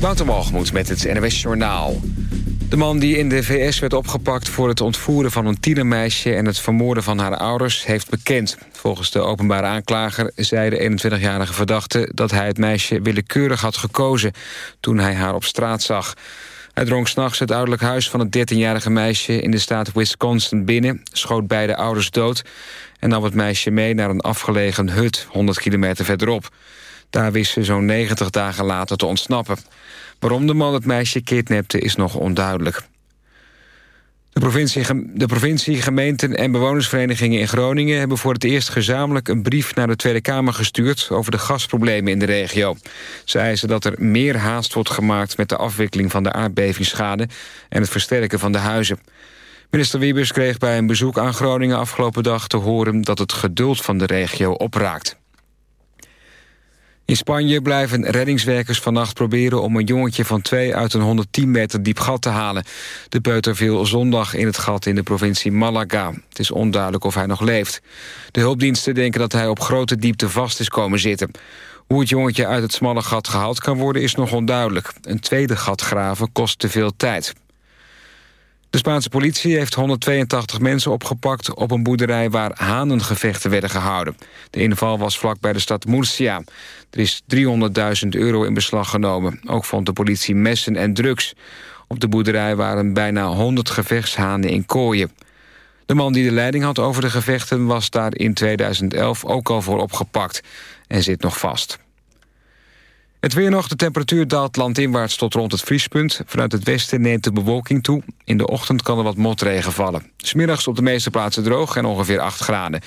Walgemoed met het NWS Journaal. De man die in de VS werd opgepakt voor het ontvoeren van een tienermeisje... en het vermoorden van haar ouders, heeft bekend. Volgens de openbare aanklager zei de 21-jarige verdachte... dat hij het meisje willekeurig had gekozen toen hij haar op straat zag. Hij drong s'nachts het ouderlijk huis van het 13-jarige meisje... in de staat Wisconsin binnen, schoot beide ouders dood... en nam het meisje mee naar een afgelegen hut 100 kilometer verderop. Daar wist ze zo'n 90 dagen later te ontsnappen. Waarom de man het meisje kidnapte is nog onduidelijk. De provincie, de provincie, gemeenten en bewonersverenigingen in Groningen... hebben voor het eerst gezamenlijk een brief naar de Tweede Kamer gestuurd... over de gasproblemen in de regio. Ze eisen dat er meer haast wordt gemaakt met de afwikkeling van de aardbevingsschade... en het versterken van de huizen. Minister Wiebes kreeg bij een bezoek aan Groningen afgelopen dag te horen... dat het geduld van de regio opraakt. In Spanje blijven reddingswerkers vannacht proberen om een jongetje van twee uit een 110 meter diep gat te halen. De peuter viel zondag in het gat in de provincie Malaga. Het is onduidelijk of hij nog leeft. De hulpdiensten denken dat hij op grote diepte vast is komen zitten. Hoe het jongetje uit het smalle gat gehaald kan worden is nog onduidelijk. Een tweede gat graven kost te veel tijd. De Spaanse politie heeft 182 mensen opgepakt op een boerderij waar hanengevechten werden gehouden. De inval was vlak bij de stad Murcia. Er is 300.000 euro in beslag genomen. Ook vond de politie messen en drugs. Op de boerderij waren bijna 100 gevechtshanen in kooien. De man die de leiding had over de gevechten was daar in 2011 ook al voor opgepakt en zit nog vast. Het weer nog, de temperatuur daalt landinwaarts tot rond het vriespunt. Vanuit het westen neemt de bewolking toe. In de ochtend kan er wat motregen vallen. Smiddags op de meeste plaatsen droog en ongeveer 8 graden.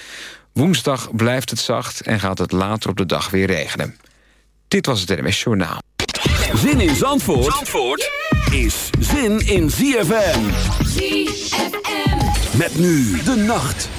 Woensdag blijft het zacht en gaat het later op de dag weer regenen. Dit was het NMS Journaal. Zin in Zandvoort, Zandvoort is zin in ZFM. ZFM. Met nu de nacht.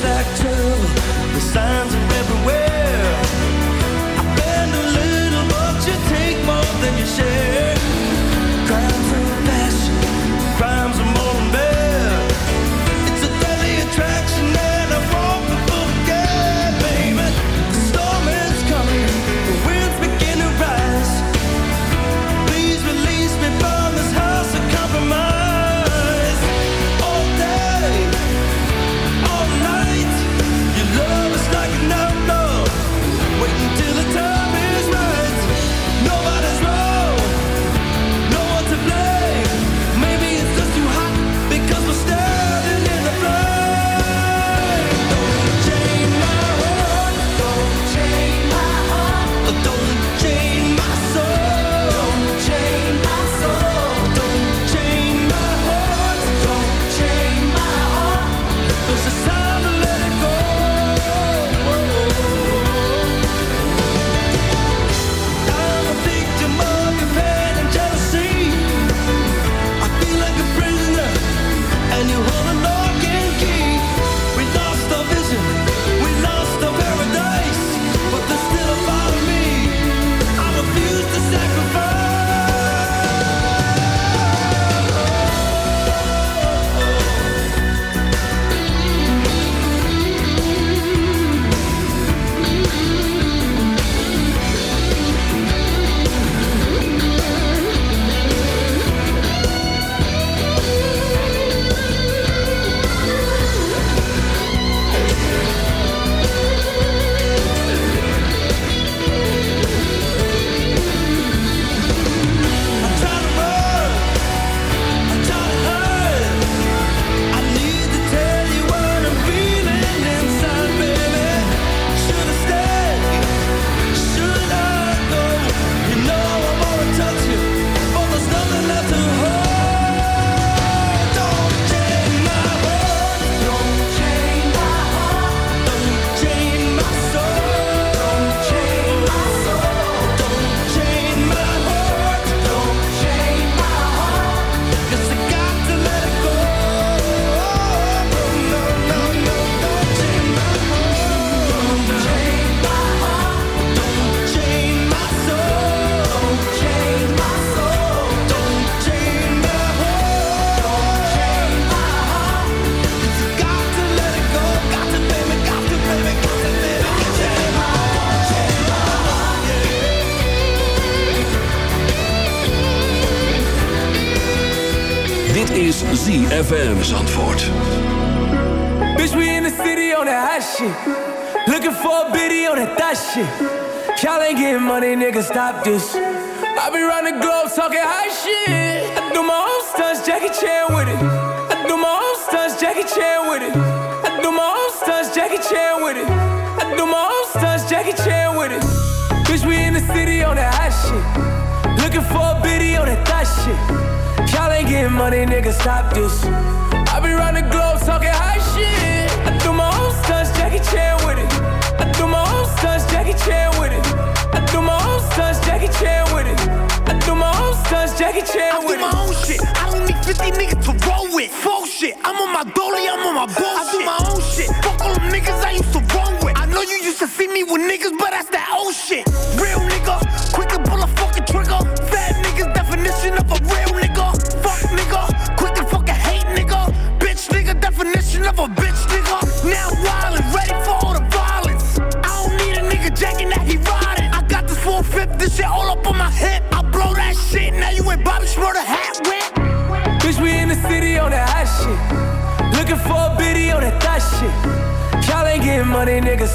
sack too. The signs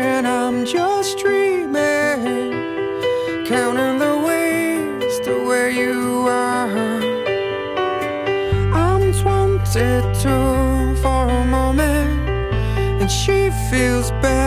and I'm just dreaming, counting the ways to where you are. I'm wanted to for a moment, and she feels better.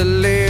To live.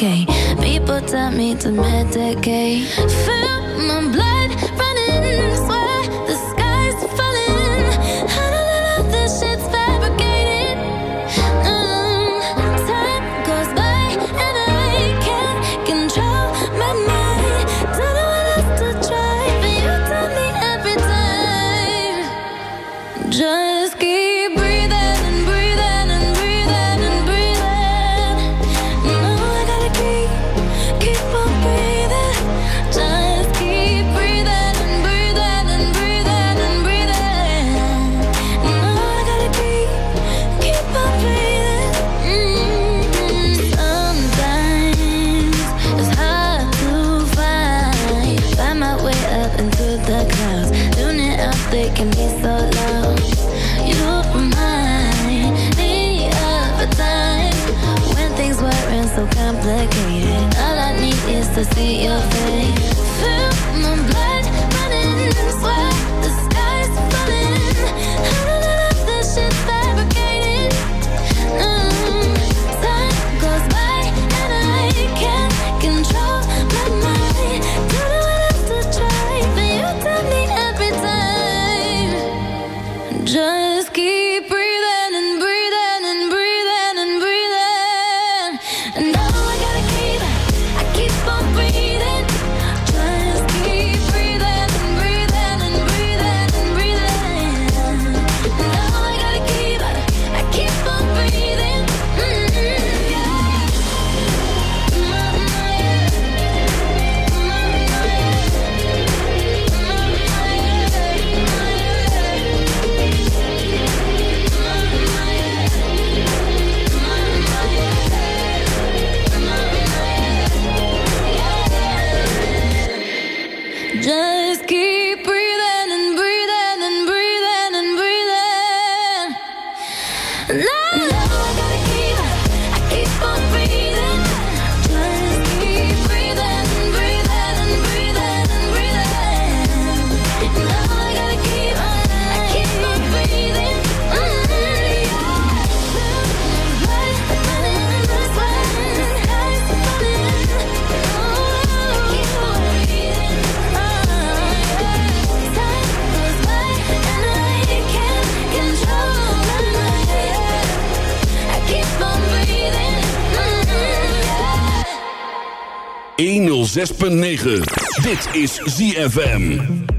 okay. People tell me to medicate. Fill my blood. 106.9. Dit is ZFM.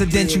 presidential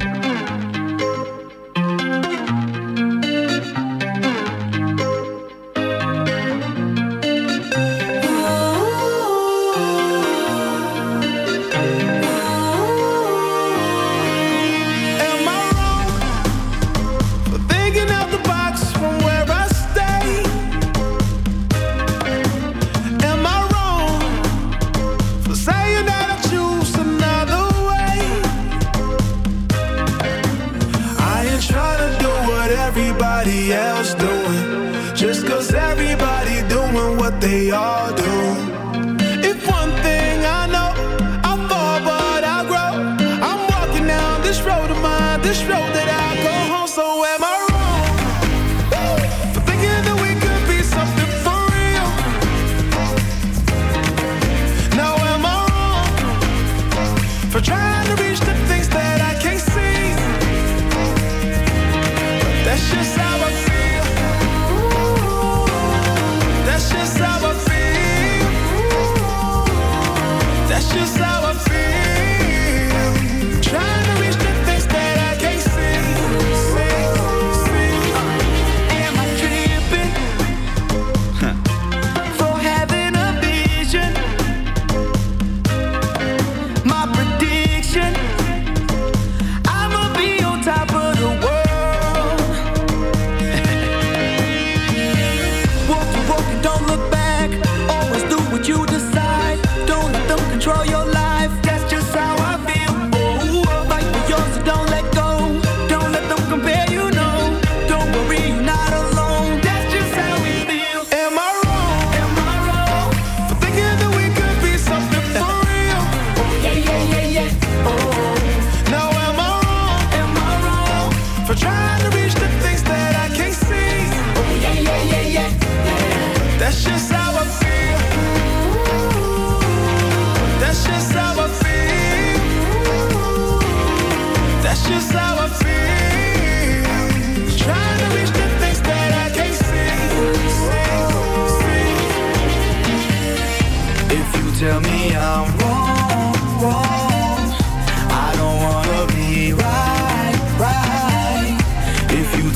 for trying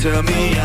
to me